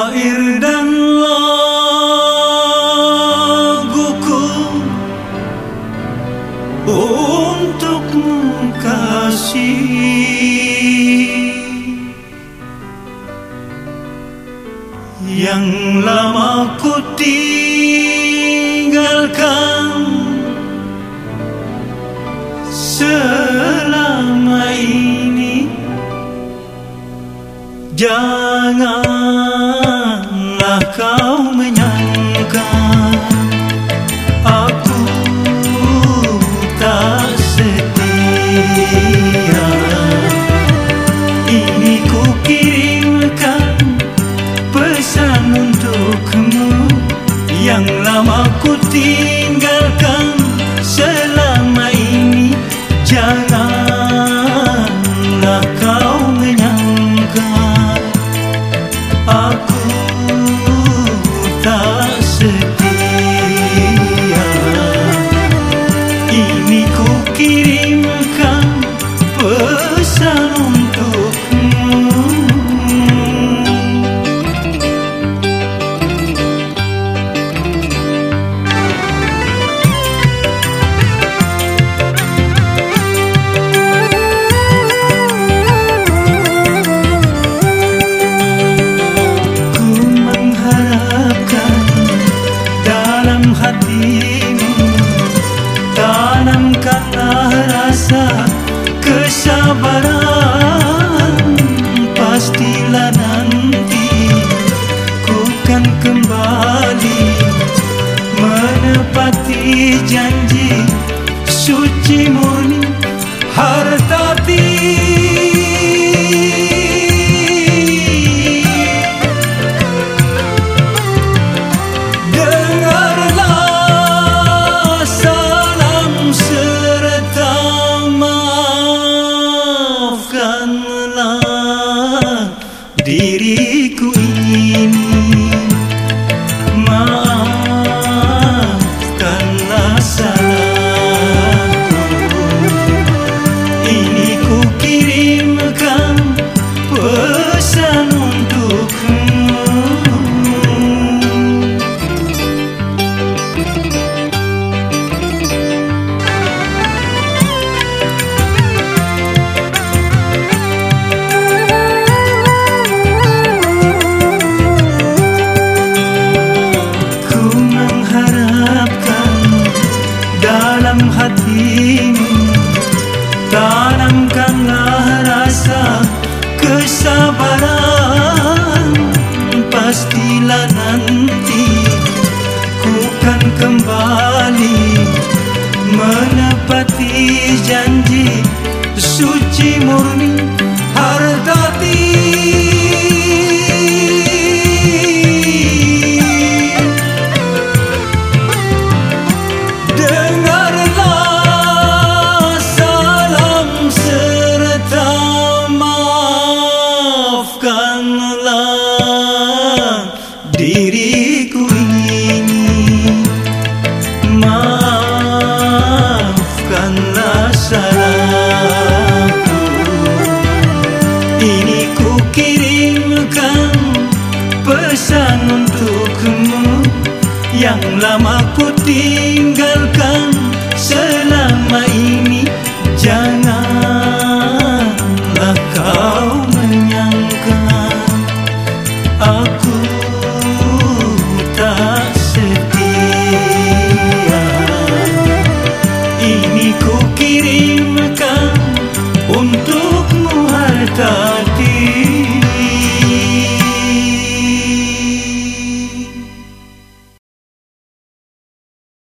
Syair dan laguku Untukmu kasih Yang lama ku tinggalkan Selama ini. Janganlah tinggalkan selama ini. Janganlah kau menyangka aku tak setia. Ini ku kirimkan pesan kesabaran Pastilah nanti ku kan kembali Menepati janji suci murni kesabaran Pastilah nanti ku kan kembali Menepati janji suci murni Diri ku ini maafkanlah sarapku. Iniku kirimkan pesan untukmu. Yang lama ku tinggalkan selama ini.